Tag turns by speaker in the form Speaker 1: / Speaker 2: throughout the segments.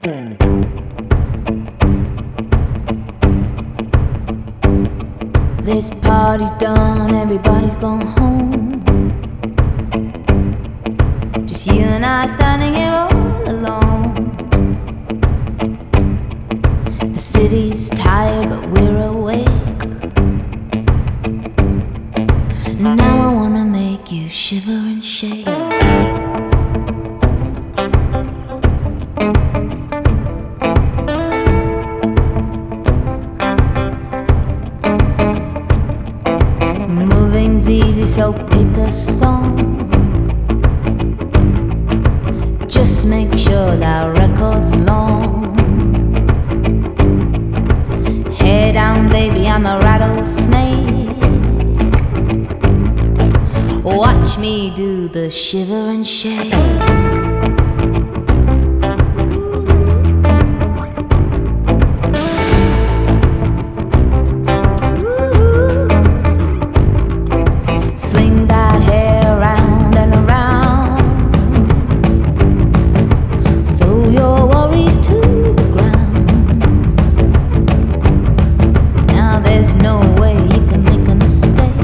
Speaker 1: This party's done, everybody's gone home. Just you and I standing here all alone. The city's tired, but we're awake. Now I wanna make you shiver and shake. So pick a song. Just make sure that record's long. Head down, baby, I'm a rattlesnake. Watch me do the shiver and shake. Swing that hair round and around. Throw your worries to the ground. Now there's no way you can make a mistake.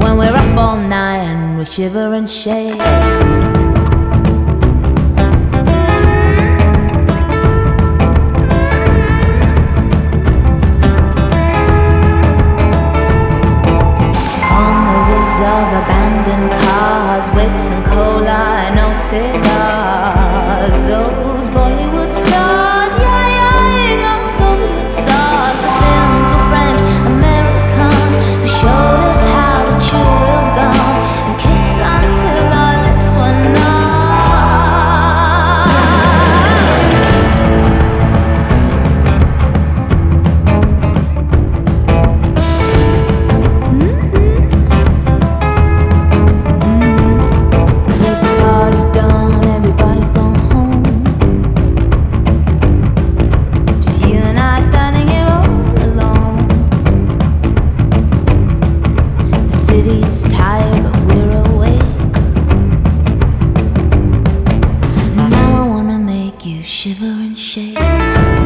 Speaker 1: When we're up all night and we shiver and shake. The and shake.